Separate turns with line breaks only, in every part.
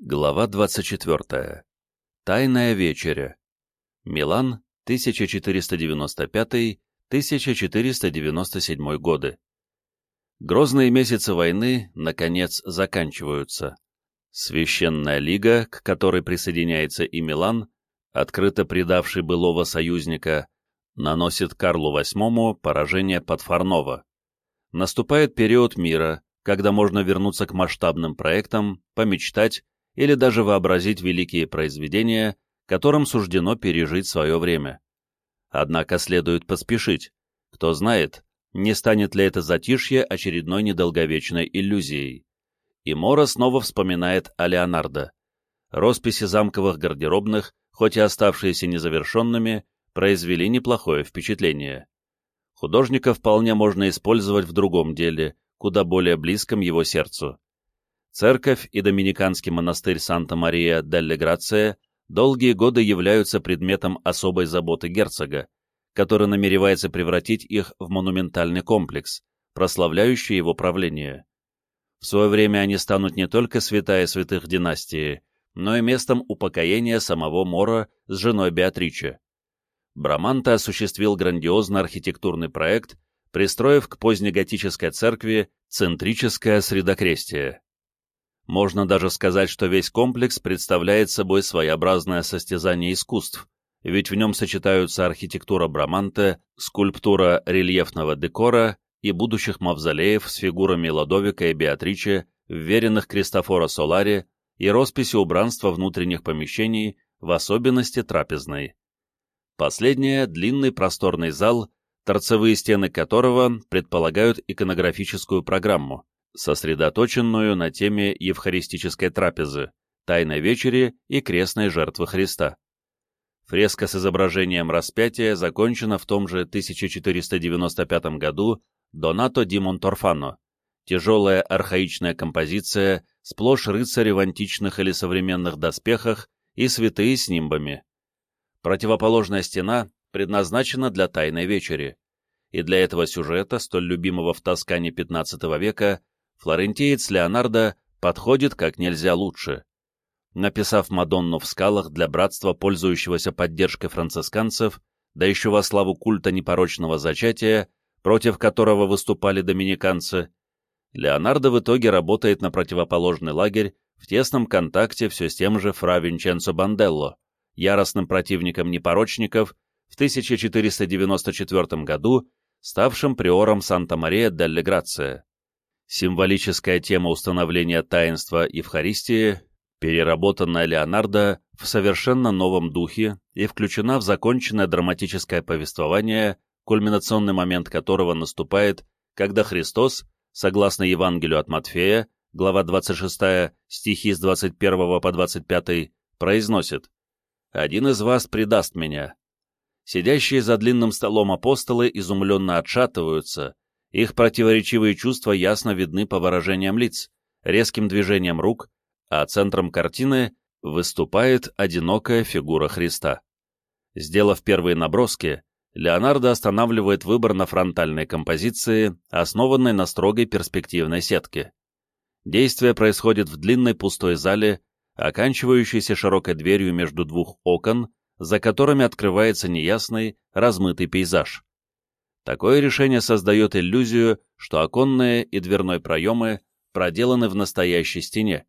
Глава 24. Тайная вечеря. Милан, 1495-1497 годы. Грозные месяцы войны, наконец, заканчиваются. Священная лига, к которой присоединяется и Милан, открыто предавший былого союзника, наносит Карлу VIII поражение под Фарново. Наступает период мира, когда можно вернуться к масштабным проектам, помечтать или даже вообразить великие произведения, которым суждено пережить свое время. Однако следует поспешить. Кто знает, не станет ли это затишье очередной недолговечной иллюзией. И Мора снова вспоминает о Леонардо. Росписи замковых гардеробных, хоть и оставшиеся незавершенными, произвели неплохое впечатление. Художника вполне можно использовать в другом деле, куда более близком его сердцу. Церковь и доминиканский монастырь Санта-Мария-делле-Грация долгие годы являются предметом особой заботы герцога, который намеревается превратить их в монументальный комплекс, прославляющий его правление. В свое время они станут не только святая святых династии, но и местом упокоения самого Мора с женой Беатриче. Браманта осуществил грандиозный архитектурный проект, пристроив к позднеготической церкви центрическое средокрестие. Можно даже сказать, что весь комплекс представляет собой своеобразное состязание искусств, ведь в нем сочетаются архитектура Браманте, скульптура рельефного декора и будущих мавзолеев с фигурами Ладовика и Беатриче, вверенных Кристофора Солари и росписи убранства внутренних помещений, в особенности трапезной. Последняя — длинный просторный зал, торцевые стены которого предполагают иконографическую программу сосредоточенную на теме евхаристической трапезы, Тайной вечери и крестной жертвы Христа. Фреска с изображением распятия закончена в том же 1495 году Донато ди Монторфано. Тяжелая архаичная композиция, сплошь рыцари в античных или современных доспехах и святые с нимбами. Противоположная стена предназначена для Тайной вечери, и для этого сюжета, столь любимого в Тоскане XV века, флорентиец Леонардо подходит как нельзя лучше. Написав Мадонну в скалах для братства, пользующегося поддержкой францисканцев, да еще во славу культа непорочного зачатия, против которого выступали доминиканцы, Леонардо в итоге работает на противоположный лагерь в тесном контакте все с тем же фра Винченцо Банделло, яростным противником непорочников, в 1494 году ставшим приором Санта-Мария-делле-Грация. Символическая тема установления таинства Евхаристии переработанная Леонардо в совершенно новом духе и включена в законченное драматическое повествование, кульминационный момент которого наступает, когда Христос, согласно Евангелию от Матфея, глава 26, стихи с 21 по 25, произносит «Один из вас предаст меня». Сидящие за длинным столом апостолы изумленно отшатываются, их противоречивые чувства ясно видны по выражениям лиц, резким движением рук, а центром картины выступает одинокая фигура Христа. Сделав первые наброски, Леонардо останавливает выбор на фронтальной композиции, основанной на строгой перспективной сетке. Действие происходит в длинной пустой зале, оканчивающейся широкой дверью между двух окон, за которыми открывается неясный, размытый пейзаж. Такое решение создает иллюзию, что оконные и дверной проемы проделаны в настоящей стене,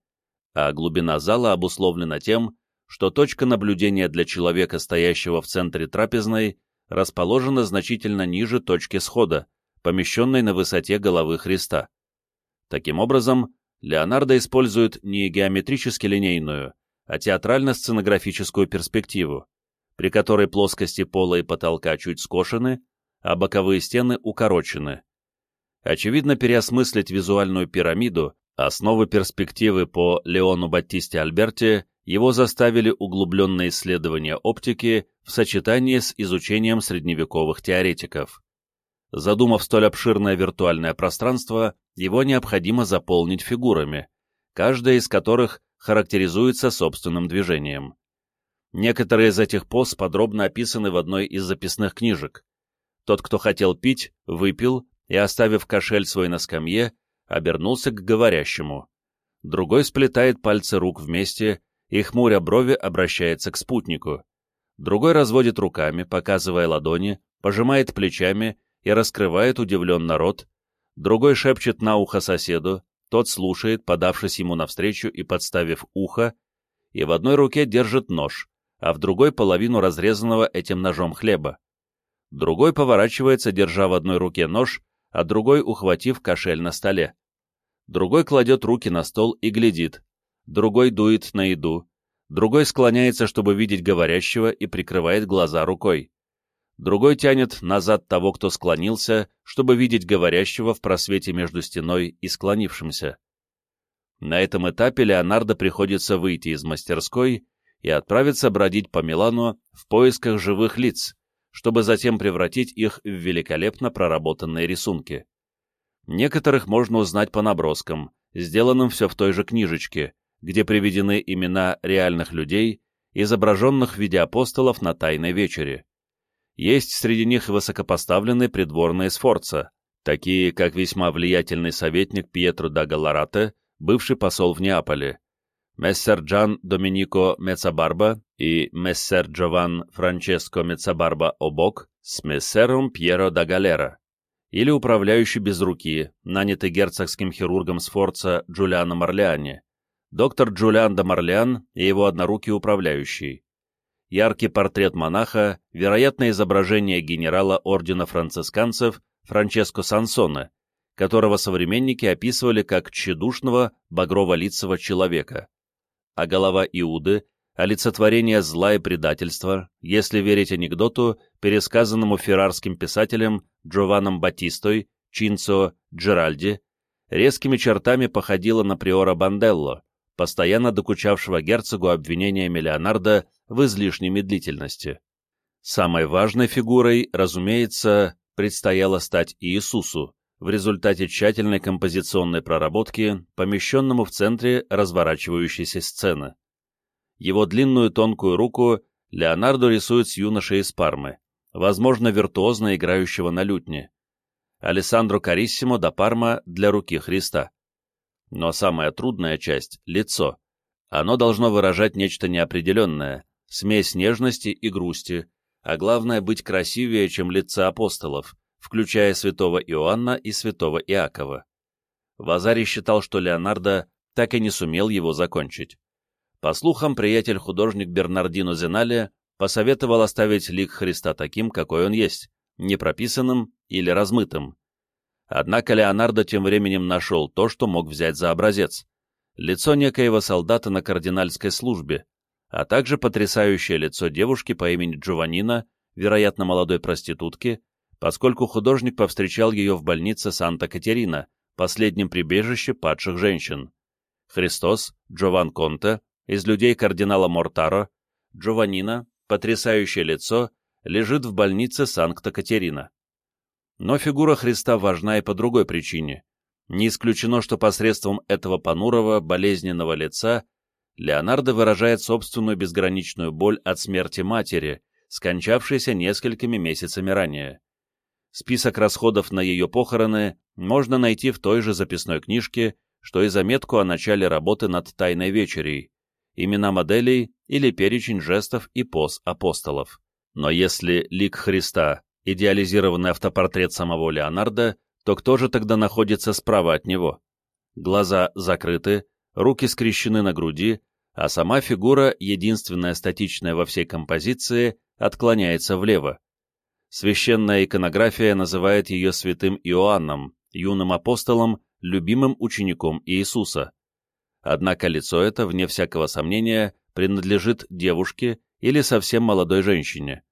а глубина зала обусловлена тем, что точка наблюдения для человека, стоящего в центре трапезной, расположена значительно ниже точки схода, помещенной на высоте головы Христа. Таким образом, Леонардо использует не геометрически линейную, а театрально-сценографическую перспективу, при которой плоскости пола и потолка чуть скошены, а боковые стены укорочены. Очевидно, переосмыслить визуальную пирамиду, основы перспективы по Леону Баттисте Альберте, его заставили углубленные исследования оптики в сочетании с изучением средневековых теоретиков. Задумав столь обширное виртуальное пространство, его необходимо заполнить фигурами, каждая из которых характеризуется собственным движением. Некоторые из этих поз подробно описаны в одной из записных книжек. Тот, кто хотел пить, выпил и, оставив кошель свой на скамье, обернулся к говорящему. другой сплетает пальцы рук вместе и, хмуря брови, обращается к спутнику. Другой разводит руками, показывая ладони, пожимает плечами и раскрывает удивленно рот. Другой шепчет на ухо соседу, тот слушает, подавшись ему навстречу и подставив ухо, и в одной руке держит нож, а в другой половину разрезанного этим ножом хлеба. Другой поворачивается, держа в одной руке нож, а другой ухватив кошель на столе. Другой кладет руки на стол и глядит. Другой дует на еду. Другой склоняется, чтобы видеть говорящего, и прикрывает глаза рукой. Другой тянет назад того, кто склонился, чтобы видеть говорящего в просвете между стеной и склонившимся. На этом этапе Леонардо приходится выйти из мастерской и отправиться бродить по Милану в поисках живых лиц, чтобы затем превратить их в великолепно проработанные рисунки. Некоторых можно узнать по наброскам, сделанным все в той же книжечке, где приведены имена реальных людей, изображенных в виде апостолов на Тайной вечере. Есть среди них высокопоставленные придворные сфорца, такие как весьма влиятельный советник Пьетро да Галарате, бывший посол в Неаполе, мессер Джан Доминико Мецабарба и мессер Джован Франческо Мецабарба Обок с мессером Пьеро да Галера, или управляющий без руки, нанятый герцогским хирургом Сфорца Джулиано Марлиани, доктор Джулиан да Марлиан и его однорукий управляющий, яркий портрет монаха, вероятно, изображение генерала ордена францисканцев Франческо Сансоне, которого современники описывали как тщедушного багрово-лицего человека. А голова Иуды — олицетворение зла и предательства, если верить анекдоту, пересказанному феррарским писателем Джованом Батистой, Чинцо Джеральди, резкими чертами походила на приора Банделло, постоянно докучавшего герцогу обвинениями Леонардо в излишней медлительности. Самой важной фигурой, разумеется, предстояло стать Иисусу, в результате тщательной композиционной проработки, помещенному в центре разворачивающейся сцены. Его длинную тонкую руку Леонардо рисует с юношей из Пармы, возможно, виртуозно играющего на лютне. Алессандро Кариссимо до Парма для руки Христа. Но самая трудная часть — лицо. Оно должно выражать нечто неопределенное, смесь нежности и грусти, а главное — быть красивее, чем лица апостолов, включая святого Иоанна и святого Иакова. Вазарий считал, что Леонардо так и не сумел его закончить. По слухам, приятель-художник Бернардино Зенале посоветовал оставить лик Христа таким, какой он есть, непрописанным или размытым. Однако Леонардо тем временем нашел то, что мог взять за образец. Лицо некоего солдата на кардинальской службе, а также потрясающее лицо девушки по имени Джованнина, вероятно, молодой проститутки, поскольку художник повстречал ее в больнице Санта-Катерина, последнем прибежище падших женщин. Христос, Джован Конте, из людей кардинала Мортаро, Джованнина, потрясающее лицо, лежит в больнице Санкта-Катерина. Но фигура Христа важна и по другой причине. Не исключено, что посредством этого понурого, болезненного лица Леонардо выражает собственную безграничную боль от смерти матери, скончавшейся несколькими месяцами ранее. Список расходов на ее похороны можно найти в той же записной книжке, что и заметку о начале работы над «Тайной вечерей», имена моделей или перечень жестов и поз апостолов. Но если лик Христа идеализированный автопортрет самого Леонардо, то кто же тогда находится справа от него? Глаза закрыты, руки скрещены на груди, а сама фигура, единственная статичная во всей композиции, отклоняется влево. Священная иконография называет ее святым Иоанном, юным апостолом, любимым учеником Иисуса. Однако лицо это, вне всякого сомнения, принадлежит девушке или совсем молодой женщине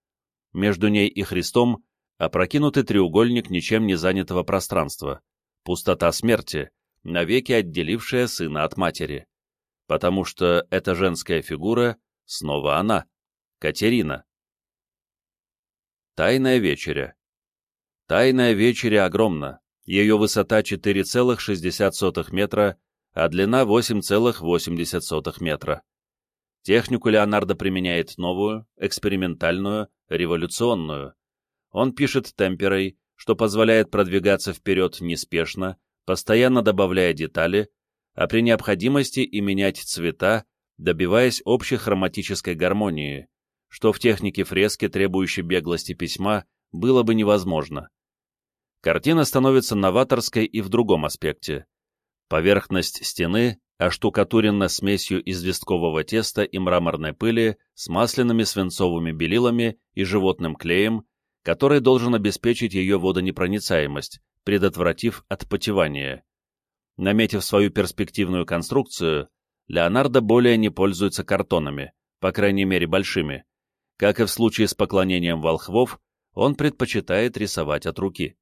между ней и Христом опрокинутый треугольник ничем не занятого пространства, пустота смерти, навеки отделившая сына от матери. Потому что эта женская фигура снова она, Катерина. Тайная вечеря. Тайная вечеря огромна, ее высота 4,60 метра, а длина 8,80 метра. Технику Леонардо применяет новую, экспериментальную, революционную. Он пишет темперой, что позволяет продвигаться вперед неспешно, постоянно добавляя детали, а при необходимости и менять цвета, добиваясь общей хроматической гармонии, что в технике фрески, требующей беглости письма, было бы невозможно. Картина становится новаторской и в другом аспекте. Поверхность стены оштукатурена смесью известкового теста и мраморной пыли с масляными свинцовыми белилами и животным клеем, который должен обеспечить ее водонепроницаемость, предотвратив отпотевание. Наметив свою перспективную конструкцию, Леонардо более не пользуется картонами, по крайней мере большими. Как и в случае с поклонением волхвов, он предпочитает рисовать от руки.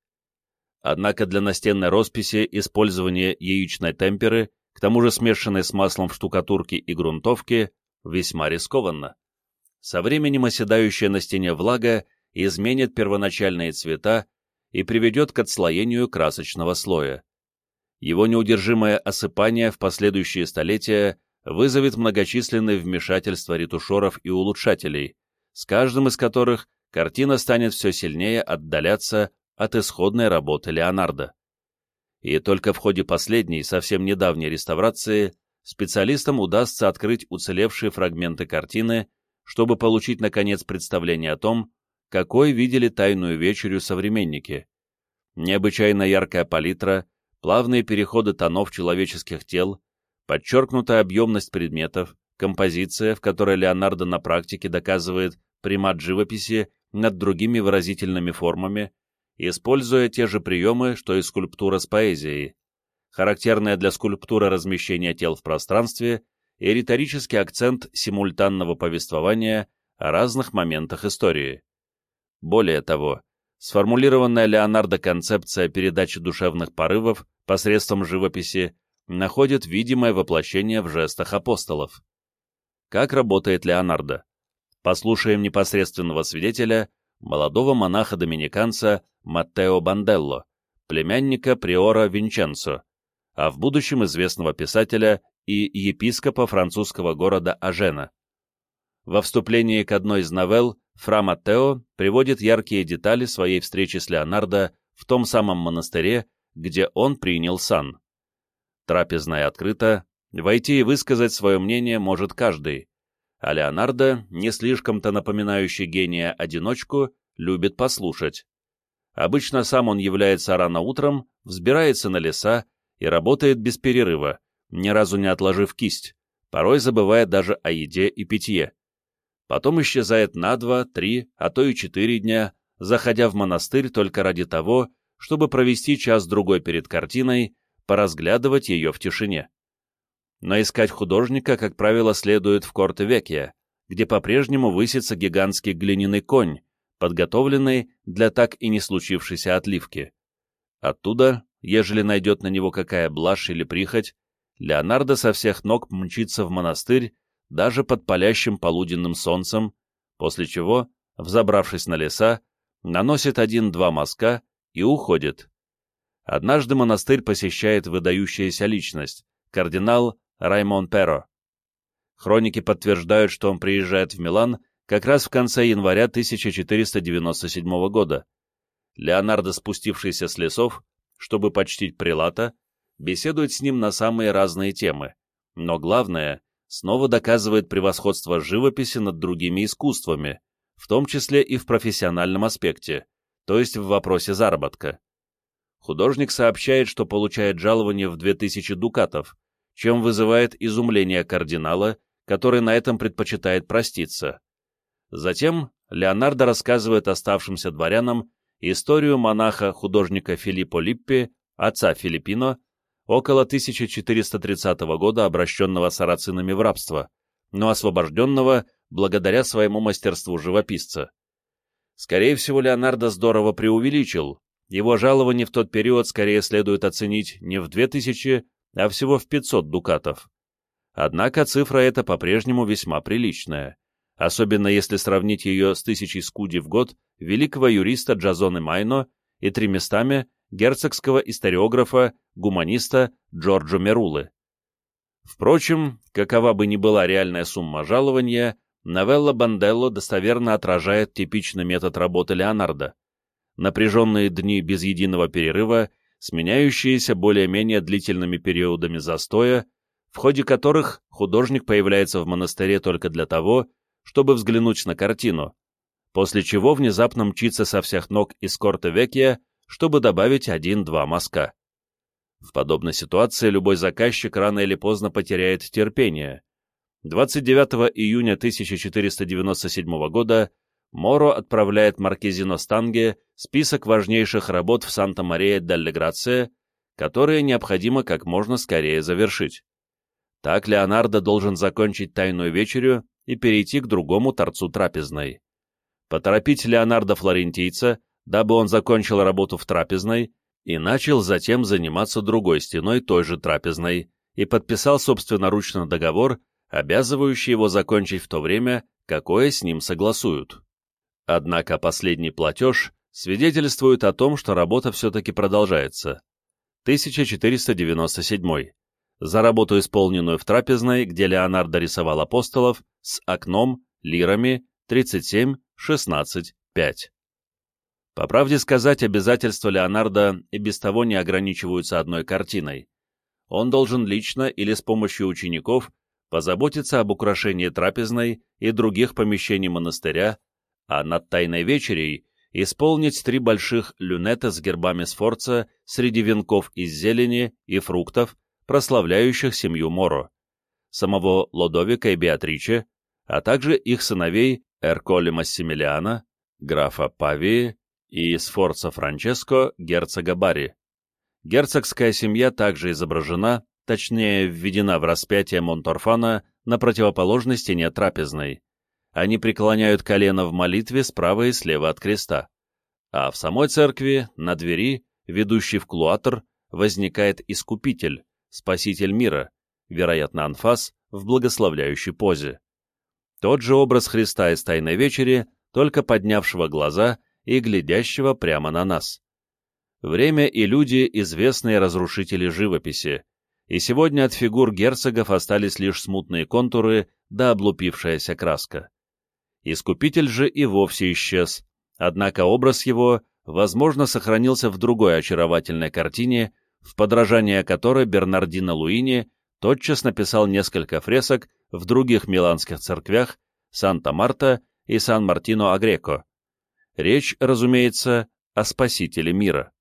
Однако для настенной росписи использование яичной темперы, к тому же смешанной с маслом в штукатурке и грунтовке, весьма рискованно. Со временем оседающая на стене влага изменит первоначальные цвета и приведет к отслоению красочного слоя. Его неудержимое осыпание в последующие столетия вызовет многочисленные вмешательства ретушеров и улучшателей, с каждым из которых картина станет все сильнее отдаляться от исходной работы Леонардо. И только в ходе последней, совсем недавней реставрации специалистам удастся открыть уцелевшие фрагменты картины, чтобы получить, наконец, представление о том, какой видели «Тайную вечерю» современники. Необычайно яркая палитра, плавные переходы тонов человеческих тел, подчеркнутая объемность предметов, композиция, в которой Леонардо на практике доказывает примат живописи над другими выразительными формами, используя те же приемы, что и скульптура с поэзией, характерное для скульптуры размещение тел в пространстве и риторический акцент симультанного повествования о разных моментах истории. Более того, сформулированная Леонардо концепция передачи душевных порывов посредством живописи находит видимое воплощение в жестах апостолов. Как работает Леонардо? Послушаем непосредственного свидетеля, молодого монаха-доминиканца Маттео Банделло, племянника приора Винченцо, а в будущем известного писателя и епископа французского города Ажена. Во вступлении к одной из новелл Фра Маттео приводит яркие детали своей встречи с Леонардо в том самом монастыре, где он принял сан. Трапезная открыта, войти и высказать свое мнение может каждый, а Леонардо, не слишком-то напоминающий гения одиночку, любит послушать. Обычно сам он является рано утром, взбирается на леса и работает без перерыва, ни разу не отложив кисть, порой забывая даже о еде и питье потом исчезает на два, три, а то и четыре дня, заходя в монастырь только ради того, чтобы провести час-другой перед картиной, поразглядывать ее в тишине. Но искать художника, как правило, следует в Корте-Векья, где по-прежнему высится гигантский глиняный конь, подготовленный для так и не случившейся отливки. Оттуда, ежели найдет на него какая блажь или прихоть, Леонардо со всех ног мчится в монастырь даже под палящим полуденным солнцем, после чего, взобравшись на леса, наносит один-два мазка и уходит. Однажды монастырь посещает выдающаяся личность, кардинал Раймон Перо. Хроники подтверждают, что он приезжает в Милан как раз в конце января 1497 года. Леонардо, спустившийся с лесов, чтобы почтить прилата, беседует с ним на самые разные темы, но главное, снова доказывает превосходство живописи над другими искусствами, в том числе и в профессиональном аспекте, то есть в вопросе заработка. Художник сообщает, что получает жалование в 2000 дукатов, чем вызывает изумление кардинала, который на этом предпочитает проститься. Затем Леонардо рассказывает оставшимся дворянам историю монаха-художника Филиппо Липпи, отца Филиппино, около 1430 года обращенного сарацинами в рабство, но освобожденного благодаря своему мастерству живописца. Скорее всего, Леонардо здорово преувеличил. Его жалование в тот период скорее следует оценить не в 2000, а всего в 500 дукатов. Однако цифра эта по-прежнему весьма приличная, особенно если сравнить ее с тысячей скуди в год великого юриста Джазоны Майно и треместами герцогского историографа, гуманиста Джорджо Мерулы. Впрочем, какова бы ни была реальная сумма жалования, новелла Банделло достоверно отражает типичный метод работы Леонардо. Напряженные дни без единого перерыва, сменяющиеся более-менее длительными периодами застоя, в ходе которых художник появляется в монастыре только для того, чтобы взглянуть на картину, после чего внезапно мчится со всех ног из Корте-Векия, чтобы добавить один-два мазка. В подобной ситуации любой заказчик рано или поздно потеряет терпение. 29 июня 1497 года Моро отправляет Маркизино Станге список важнейших работ в Санта-Мария-дель-Грация, которые необходимо как можно скорее завершить. Так Леонардо должен закончить тайную вечерю и перейти к другому торцу трапезной. Поторопить Леонардо Флорентийца, дабы он закончил работу в трапезной и начал затем заниматься другой стеной той же трапезной и подписал собственноручно договор, обязывающий его закончить в то время, какое с ним согласуют. Однако последний платеж свидетельствует о том, что работа все-таки продолжается. 1497. За работу, исполненную в трапезной, где Леонардо рисовал апостолов, с окном, лирами, 37, 16, 5. По правде сказать, обязательства Леонардо и без того не ограничиваются одной картиной. Он должен лично или с помощью учеников позаботиться об украшении трапезной и других помещений монастыря, а над Тайной Вечерей исполнить три больших люнета с гербами Сфорца среди венков из зелени и фруктов, прославляющих семью Моро, самого Лодовика и Беатриче, а также их сыновей Эрколи Массимилиана, графа Павии и Сфорца Франческо, герцога Барри. Герцогская семья также изображена, точнее введена в распятие Монторфана на противоположной стене трапезной, они преклоняют колено в молитве справа и слева от креста. А в самой церкви, на двери, ведущей в клуатр, возникает Искупитель, Спаситель мира, вероятно, анфас, в благословляющей позе. Тот же образ Христа из Тайной Вечери, только поднявшего глаза и глядящего прямо на нас. Время и люди — известные разрушители живописи, и сегодня от фигур герцогов остались лишь смутные контуры да облупившаяся краска. Искупитель же и вовсе исчез, однако образ его, возможно, сохранился в другой очаровательной картине, в подражание которой Бернардино Луини тотчас написал несколько фресок в других миланских церквях Санта-Марта и Сан-Мартино-Агреко. Речь, разумеется, о Спасителе мира.